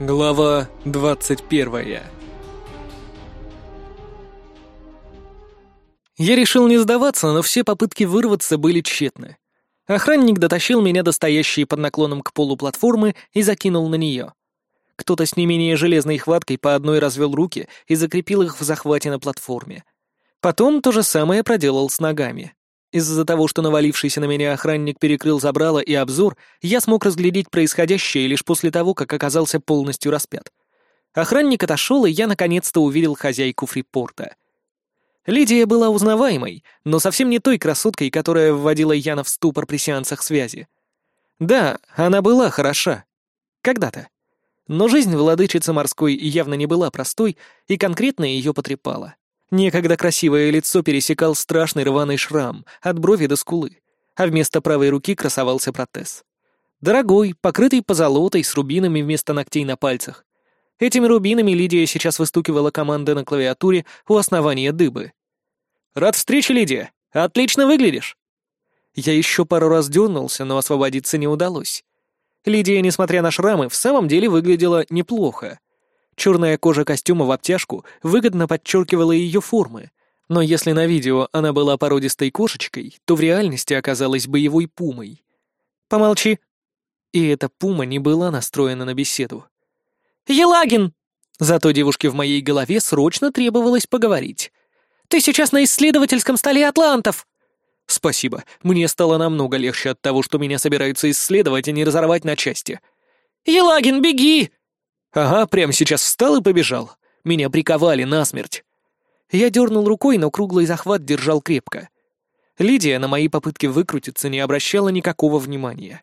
Глава 21 Я решил не сдаваться, но все попытки вырваться были тщетны. Охранник дотащил меня до стоящей под наклоном к полу платформы и закинул на нее. Кто-то с не менее железной хваткой по одной развел руки и закрепил их в захвате на платформе. Потом то же самое проделал с ногами. Из-за того, что навалившийся на меня охранник перекрыл забрало и обзор, я смог разглядеть происходящее лишь после того, как оказался полностью распят. Охранник отошел, и я наконец-то увидел хозяйку фрипорта. Лидия была узнаваемой, но совсем не той красоткой, которая вводила Яна в ступор при сеансах связи. Да, она была хороша. Когда-то. Но жизнь владычицы морской явно не была простой, и конкретно ее потрепала. Некогда красивое лицо пересекал страшный рваный шрам от брови до скулы, а вместо правой руки красовался протез. Дорогой, покрытый позолотой с рубинами вместо ногтей на пальцах. Этими рубинами Лидия сейчас выстукивала команды на клавиатуре у основания дыбы. «Рад встрече, Лидия! Отлично выглядишь!» Я еще пару раз дернулся, но освободиться не удалось. Лидия, несмотря на шрамы, в самом деле выглядела неплохо. Черная кожа костюма в обтяжку выгодно подчеркивала ее формы, но если на видео она была породистой кошечкой, то в реальности оказалась боевой пумой. «Помолчи». И эта пума не была настроена на беседу. «Елагин!» Зато девушке в моей голове срочно требовалось поговорить. «Ты сейчас на исследовательском столе атлантов!» «Спасибо, мне стало намного легче от того, что меня собираются исследовать, а не разорвать на части». «Елагин, беги!» Ага, прямо сейчас встал и побежал. Меня приковали насмерть. Я дернул рукой, но круглый захват держал крепко. Лидия на мои попытки выкрутиться не обращала никакого внимания.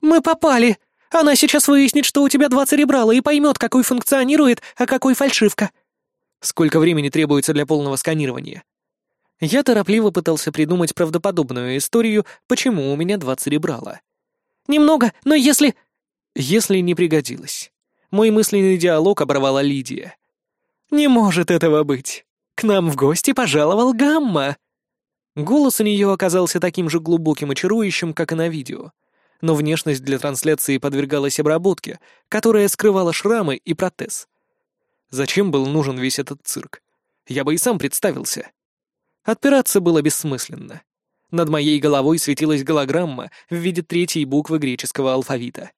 «Мы попали! Она сейчас выяснит, что у тебя два церебрала, и поймет, какой функционирует, а какой фальшивка!» «Сколько времени требуется для полного сканирования?» Я торопливо пытался придумать правдоподобную историю, почему у меня два церебрала. «Немного, но если...» «Если не пригодилось». Мой мысленный диалог оборвала Лидия. «Не может этого быть! К нам в гости пожаловал Гамма!» Голос у нее оказался таким же глубоким и чарующим, как и на видео. Но внешность для трансляции подвергалась обработке, которая скрывала шрамы и протез. Зачем был нужен весь этот цирк? Я бы и сам представился. Отпираться было бессмысленно. Над моей головой светилась голограмма в виде третьей буквы греческого алфавита.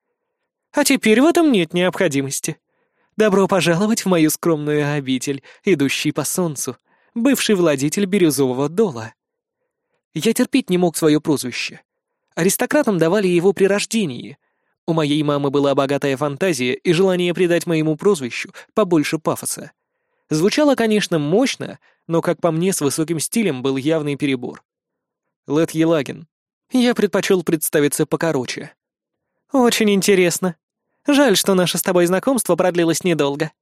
А теперь в этом нет необходимости. Добро пожаловать в мою скромную обитель, идущий по солнцу, бывший владетель бирюзового дола. Я терпеть не мог свое прозвище. Аристократам давали его при рождении. У моей мамы была богатая фантазия и желание придать моему прозвищу побольше пафоса. Звучало, конечно, мощно, но, как по мне, с высоким стилем был явный перебор. Лед Елагин. Я предпочел представиться покороче. «Очень интересно», Жаль, что наше с тобой знакомство продлилось недолго».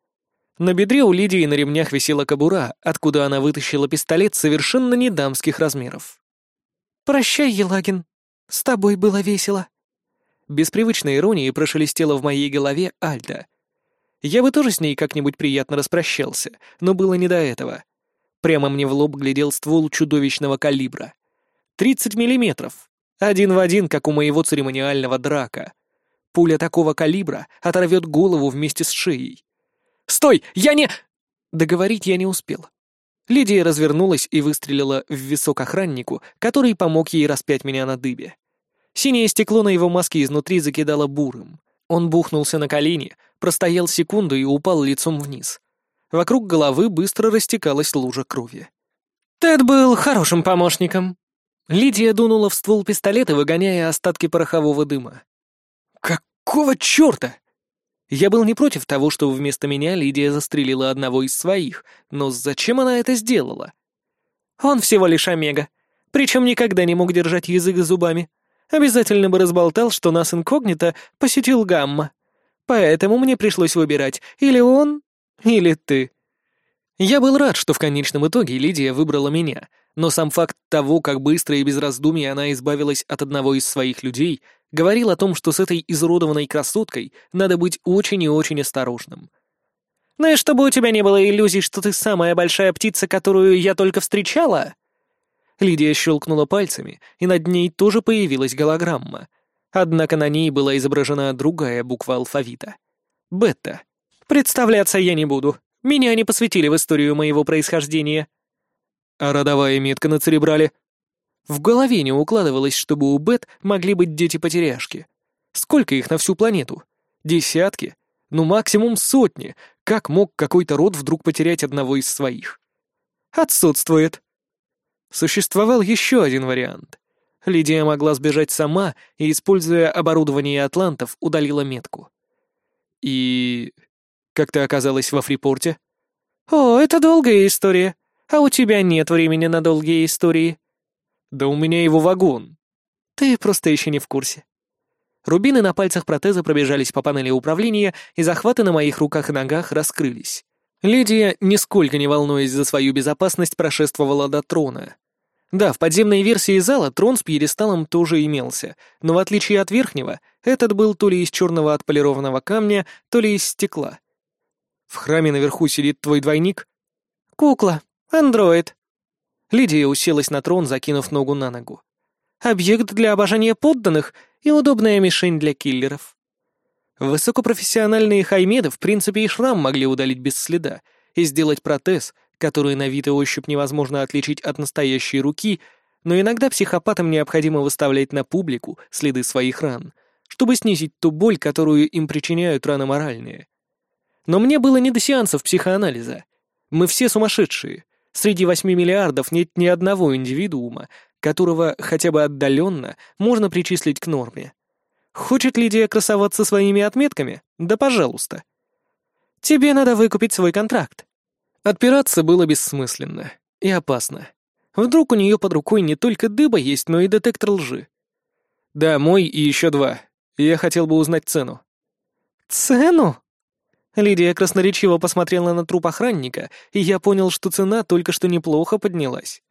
На бедре у Лидии на ремнях висела кобура, откуда она вытащила пистолет совершенно не дамских размеров. «Прощай, Елагин. С тобой было весело». Без привычной иронии прошелестела в моей голове Альда. Я бы тоже с ней как-нибудь приятно распрощался, но было не до этого. Прямо мне в лоб глядел ствол чудовищного калибра. Тридцать миллиметров. Один в один, как у моего церемониального драка. Пуля такого калибра оторвет голову вместе с шеей. «Стой! Я не...» Договорить я не успел. Лидия развернулась и выстрелила в висок охраннику, который помог ей распять меня на дыбе. Синее стекло на его маске изнутри закидало бурым. Он бухнулся на колени, простоял секунду и упал лицом вниз. Вокруг головы быстро растекалась лужа крови. «Тед был хорошим помощником». Лидия дунула в ствол пистолета, выгоняя остатки порохового дыма. Какого черта? Я был не против того, что вместо меня Лидия застрелила одного из своих, но зачем она это сделала? Он всего лишь Омега, причем никогда не мог держать язык зубами. Обязательно бы разболтал, что нас инкогнито посетил Гамма. Поэтому мне пришлось выбирать или он, или ты. Я был рад, что в конечном итоге Лидия выбрала меня, но сам факт того, как быстро и без раздумий она избавилась от одного из своих людей, говорил о том, что с этой изуродованной красоткой надо быть очень и очень осторожным. «Ну и чтобы у тебя не было иллюзий, что ты самая большая птица, которую я только встречала?» Лидия щелкнула пальцами, и над ней тоже появилась голограмма. Однако на ней была изображена другая буква алфавита. «Бета». Представляться я не буду. Меня не посвятили в историю моего происхождения. А родовая метка на церебрале? В голове не укладывалось, чтобы у Бет могли быть дети-потеряшки. Сколько их на всю планету? Десятки? Ну, максимум сотни. Как мог какой-то род вдруг потерять одного из своих? Отсутствует. Существовал еще один вариант. Лидия могла сбежать сама и, используя оборудование атлантов, удалила метку. И... как ты оказалась во Фрипорте? О, это долгая история. А у тебя нет времени на долгие истории. Да у меня его вагон. Ты просто еще не в курсе. Рубины на пальцах протеза пробежались по панели управления, и захваты на моих руках и ногах раскрылись. Лидия, нисколько не волнуясь за свою безопасность, прошествовала до трона. Да, в подземной версии зала трон с пьедесталом тоже имелся, но в отличие от верхнего, этот был то ли из черного отполированного камня, то ли из стекла. В храме наверху сидит твой двойник? Кукла, андроид. Лидия уселась на трон, закинув ногу на ногу. Объект для обожания подданных и удобная мишень для киллеров. Высокопрофессиональные хаймеды в принципе и шрам могли удалить без следа и сделать протез, который на вид и ощупь невозможно отличить от настоящей руки, но иногда психопатам необходимо выставлять на публику следы своих ран, чтобы снизить ту боль, которую им причиняют раны моральные. Но мне было не до сеансов психоанализа. Мы все сумасшедшие. Среди восьми миллиардов нет ни одного индивидуума, которого хотя бы отдаленно можно причислить к норме. Хочет Лидия красоваться своими отметками? Да пожалуйста. Тебе надо выкупить свой контракт. Отпираться было бессмысленно и опасно. Вдруг у нее под рукой не только дыба есть, но и детектор лжи. Да, мой и еще два. Я хотел бы узнать цену. Цену? Лидия красноречиво посмотрела на труп охранника, и я понял, что цена только что неплохо поднялась.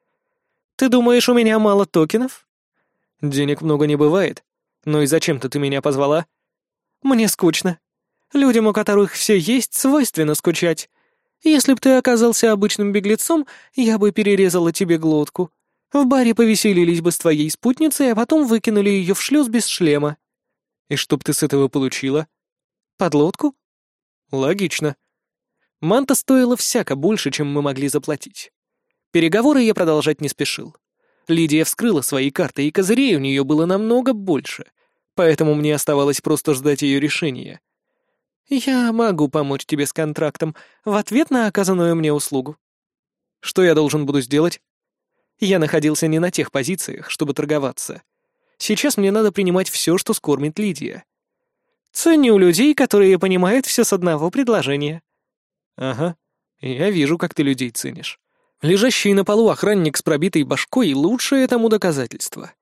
Ты думаешь, у меня мало токенов? Денег много не бывает. Но и зачем-то ты меня позвала? Мне скучно. Людям, у которых все есть, свойственно скучать. Если б ты оказался обычным беглецом, я бы перерезала тебе глотку. В баре повеселились бы с твоей спутницей, а потом выкинули ее в шлюз без шлема. И что б ты с этого получила? Подлодку? Логично. Манта стоила всяко больше, чем мы могли заплатить. Переговоры я продолжать не спешил. Лидия вскрыла свои карты, и козырей у нее было намного больше, поэтому мне оставалось просто ждать ее решения. «Я могу помочь тебе с контрактом в ответ на оказанную мне услугу». «Что я должен буду сделать?» Я находился не на тех позициях, чтобы торговаться. Сейчас мне надо принимать все, что скормит Лидия. Ценю людей, которые понимают все с одного предложения. Ага, я вижу, как ты людей ценишь. Лежащий на полу охранник с пробитой башкой — лучшее тому доказательство.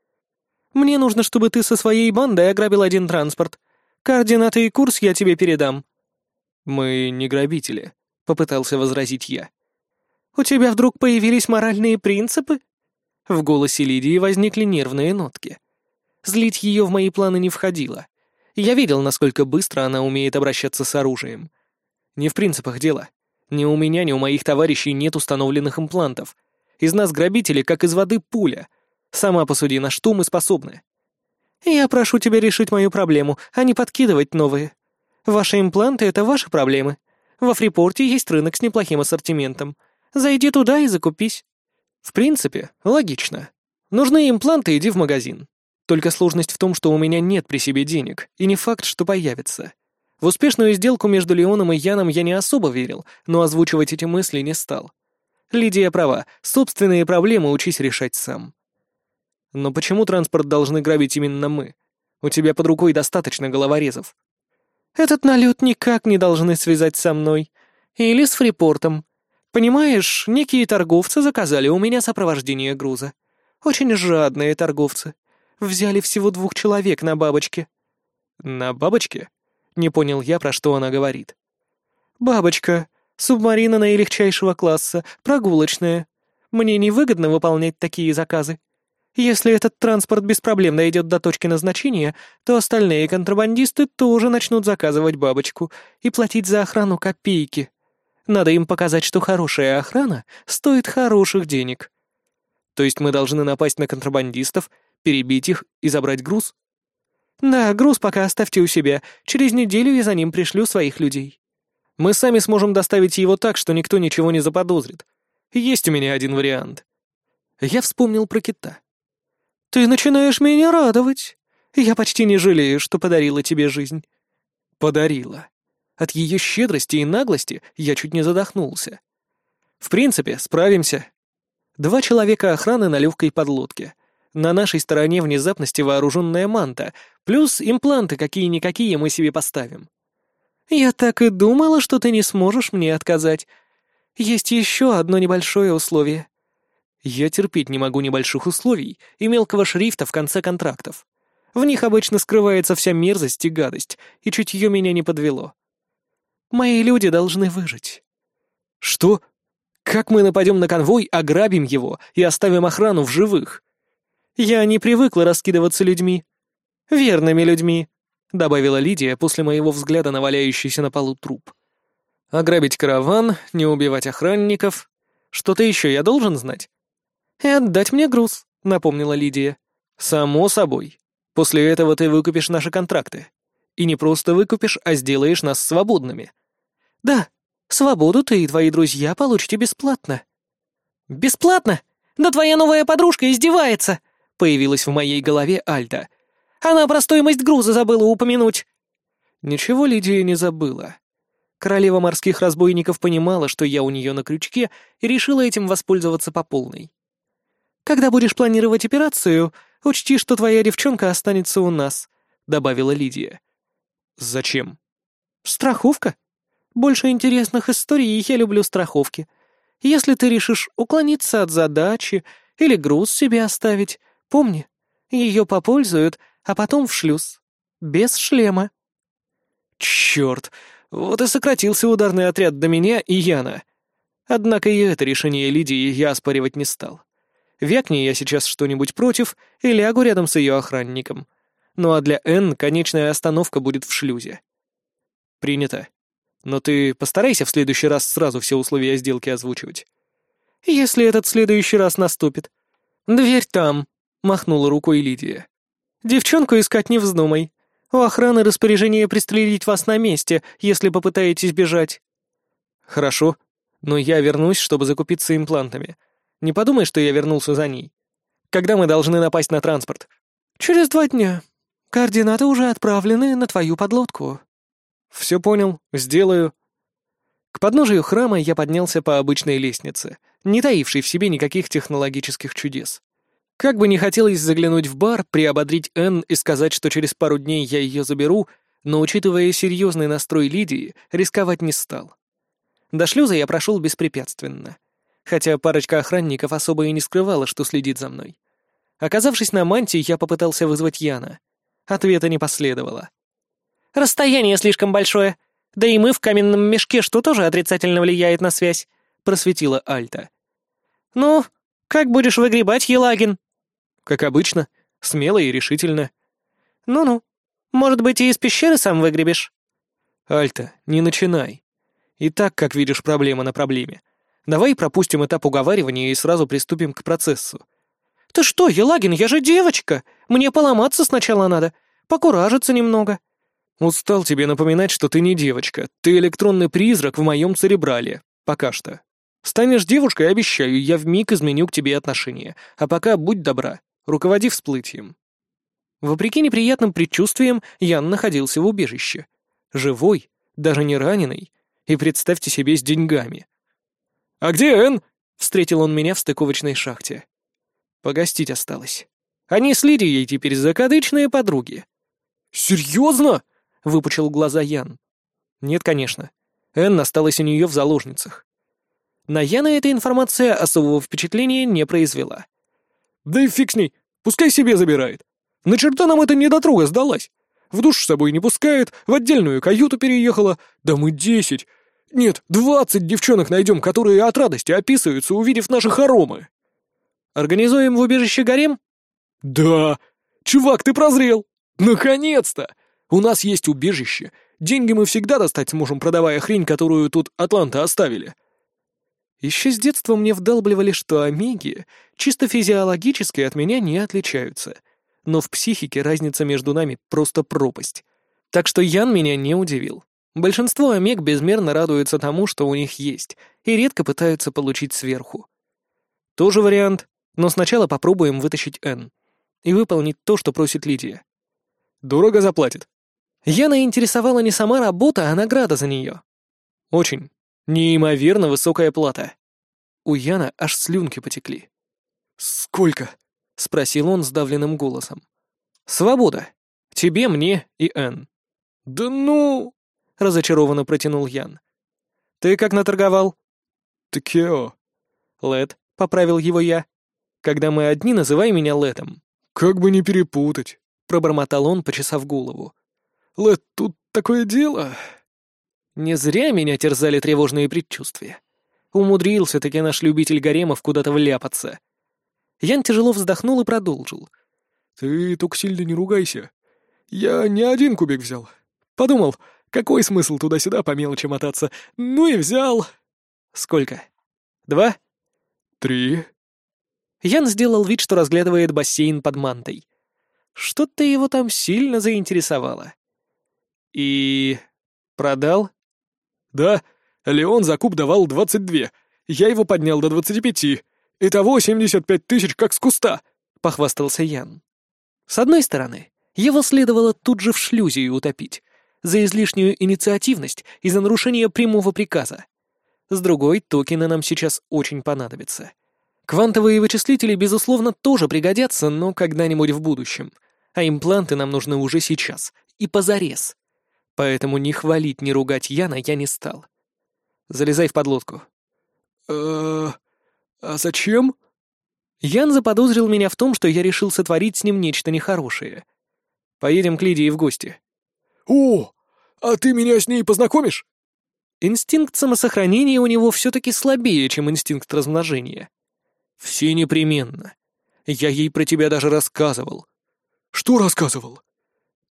«Мне нужно, чтобы ты со своей бандой ограбил один транспорт. Координаты и курс я тебе передам». «Мы не грабители», — попытался возразить я. «У тебя вдруг появились моральные принципы?» В голосе Лидии возникли нервные нотки. Злить ее в мои планы не входило. Я видел, насколько быстро она умеет обращаться с оружием. Не в принципах дело. Ни у меня, ни у моих товарищей нет установленных имплантов. Из нас грабители, как из воды пуля. Сама посуди, на что мы способны. Я прошу тебя решить мою проблему, а не подкидывать новые. Ваши импланты — это ваши проблемы. Во Фрипорте есть рынок с неплохим ассортиментом. Зайди туда и закупись. В принципе, логично. Нужны импланты, иди в магазин. Только сложность в том, что у меня нет при себе денег, и не факт, что появится. В успешную сделку между Леоном и Яном я не особо верил, но озвучивать эти мысли не стал. Лидия права, собственные проблемы учись решать сам. Но почему транспорт должны грабить именно мы? У тебя под рукой достаточно головорезов. Этот налет никак не должны связать со мной. Или с фрипортом. Понимаешь, некие торговцы заказали у меня сопровождение груза. Очень жадные торговцы. Взяли всего двух человек на бабочке. На бабочке? Не понял я, про что она говорит. «Бабочка, субмарина наилегчайшего класса, прогулочная. Мне невыгодно выполнять такие заказы. Если этот транспорт без проблем дойдет до точки назначения, то остальные контрабандисты тоже начнут заказывать бабочку и платить за охрану копейки. Надо им показать, что хорошая охрана стоит хороших денег. То есть мы должны напасть на контрабандистов, перебить их и забрать груз? «Да, груз пока оставьте у себя. Через неделю я за ним пришлю своих людей». Мы сами сможем доставить его так, что никто ничего не заподозрит. Есть у меня один вариант. Я вспомнил про кита. «Ты начинаешь меня радовать. Я почти не жалею, что подарила тебе жизнь». «Подарила». От ее щедрости и наглости я чуть не задохнулся. «В принципе, справимся». Два человека охраны на легкой подлодке. На нашей стороне внезапности вооруженная манта, плюс импланты какие-никакие мы себе поставим. «Я так и думала, что ты не сможешь мне отказать. Есть еще одно небольшое условие». Я терпеть не могу небольших условий и мелкого шрифта в конце контрактов. В них обычно скрывается вся мерзость и гадость, и чутье меня не подвело. Мои люди должны выжить. Что? Как мы нападем на конвой, ограбим его и оставим охрану в живых? Я не привыкла раскидываться людьми. Верными людьми, добавила Лидия после моего взгляда на валяющийся на полу труп. Ограбить караван, не убивать охранников. Что-то еще я должен знать? «И отдать мне груз», — напомнила Лидия. «Само собой. После этого ты выкупишь наши контракты. И не просто выкупишь, а сделаешь нас свободными». «Да, свободу ты и твои друзья получите бесплатно». «Бесплатно? Да твоя новая подружка издевается!» — появилась в моей голове Альта. «Она про стоимость груза забыла упомянуть». Ничего Лидия не забыла. Королева морских разбойников понимала, что я у нее на крючке, и решила этим воспользоваться по полной. «Когда будешь планировать операцию, учти, что твоя девчонка останется у нас», — добавила Лидия. «Зачем?» «Страховка. Больше интересных историй, я люблю страховки. Если ты решишь уклониться от задачи или груз себе оставить, помни, ее попользуют, а потом в шлюз. Без шлема». «Черт! Вот и сократился ударный отряд до меня и Яна. Однако и это решение Лидии я оспаривать не стал. Вякни я сейчас что-нибудь против и лягу рядом с ее охранником. Ну а для Н конечная остановка будет в шлюзе. Принято. Но ты постарайся в следующий раз сразу все условия сделки озвучивать. Если этот следующий раз наступит. Дверь там, махнула рукой Лидия. Девчонку искать не вздумай. У охраны распоряжение пристрелить вас на месте, если попытаетесь бежать. Хорошо, но я вернусь, чтобы закупиться имплантами. Не подумай, что я вернулся за ней. Когда мы должны напасть на транспорт? Через два дня. Координаты уже отправлены на твою подлодку. Все понял, сделаю. К подножию храма я поднялся по обычной лестнице, не таившей в себе никаких технологических чудес. Как бы не хотелось заглянуть в бар, приободрить Энн и сказать, что через пару дней я ее заберу, но, учитывая серьезный настрой Лидии, рисковать не стал. До шлюза я прошел беспрепятственно — хотя парочка охранников особо и не скрывала, что следит за мной. Оказавшись на мантии, я попытался вызвать Яна. Ответа не последовало. «Расстояние слишком большое. Да и мы в каменном мешке, что тоже отрицательно влияет на связь», — просветила Альта. «Ну, как будешь выгребать, Елагин?» «Как обычно, смело и решительно». «Ну-ну, может быть, и из пещеры сам выгребешь?» «Альта, не начинай. И так, как видишь, проблема на проблеме. Давай пропустим этап уговаривания и сразу приступим к процессу. Ты что, Елагин, я же девочка. Мне поломаться сначала надо, покуражиться немного. Устал тебе напоминать, что ты не девочка. Ты электронный призрак в моем церебрале. Пока что. Станешь девушкой, обещаю, я вмиг изменю к тебе отношения. А пока будь добра, руководи всплытием. Вопреки неприятным предчувствиям, Ян находился в убежище. Живой, даже не раненый, и представьте себе с деньгами. «А где Энн?» — встретил он меня в стыковочной шахте. Погостить осталось. Они с Лидией теперь закадычные подруги. «Серьезно?» — выпучил глаза Ян. «Нет, конечно. Энн осталась у нее в заложницах». На Яна эта информация особого впечатления не произвела. «Да и фиг с ней, пускай себе забирает. На черта нам эта недотрога сдалась. В душ с собой не пускает, в отдельную каюту переехала. Да мы десять, нет, двадцать девчонок найдем, которые от радости описываются, увидев наши хоромы. Организуем в убежище гарем? Да. Чувак, ты прозрел. Наконец-то. У нас есть убежище. Деньги мы всегда достать сможем, продавая хрень, которую тут Атланта оставили. Еще с детства мне вдалбливали, что омеги чисто физиологически от меня не отличаются. Но в психике разница между нами просто пропасть. Так что Ян меня не удивил. Большинство омег безмерно радуются тому, что у них есть, и редко пытаются получить сверху. Тоже вариант, но сначала попробуем вытащить Н и выполнить то, что просит Лидия. Дорого заплатит. Яна интересовала не сама работа, а награда за нее. Очень. Неимоверно высокая плата. У Яна аж слюнки потекли. «Сколько?» — спросил он сдавленным голосом. «Свобода. Тебе, мне и Энн». «Да ну...» — разочарованно протянул Ян. «Ты как наторговал?» «Такео». «Лед», — поправил его я. «Когда мы одни, называй меня Летом». «Как бы не перепутать», — пробормотал он, почесав голову. «Лед, тут такое дело...» Не зря меня терзали тревожные предчувствия. Умудрился-таки наш любитель гаремов куда-то вляпаться. Ян тяжело вздохнул и продолжил. «Ты только сильно не ругайся. Я не один кубик взял. Подумал, какой смысл туда-сюда по мелочи мотаться? Ну и взял». «Сколько? Два?» «Три». Ян сделал вид, что разглядывает бассейн под мантой. Что-то его там сильно заинтересовало. «И... продал?» «Да, Леон за куб давал двадцать две. Я его поднял до двадцати пяти. Итого семьдесят пять тысяч как с куста», — похвастался Ян. С одной стороны, его следовало тут же в шлюзе утопить, за излишнюю инициативность и за нарушение прямого приказа. С другой, токены нам сейчас очень понадобятся. Квантовые вычислители, безусловно, тоже пригодятся, но когда-нибудь в будущем. А импланты нам нужны уже сейчас. И позарез. Поэтому ни хвалить, ни ругать Яна я не стал. Залезай в подлодку. «Э-э... А зачем?» Ян заподозрил меня в том, что я решил сотворить с ним нечто нехорошее. Поедем к Лидии в гости. «О, а ты меня с ней познакомишь?» Инстинкт самосохранения у него все-таки слабее, чем инстинкт размножения. «Все непременно. Я ей про тебя даже рассказывал». «Что рассказывал?»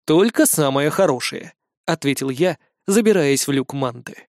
«Только самое хорошее», — ответил я, забираясь в люк манты.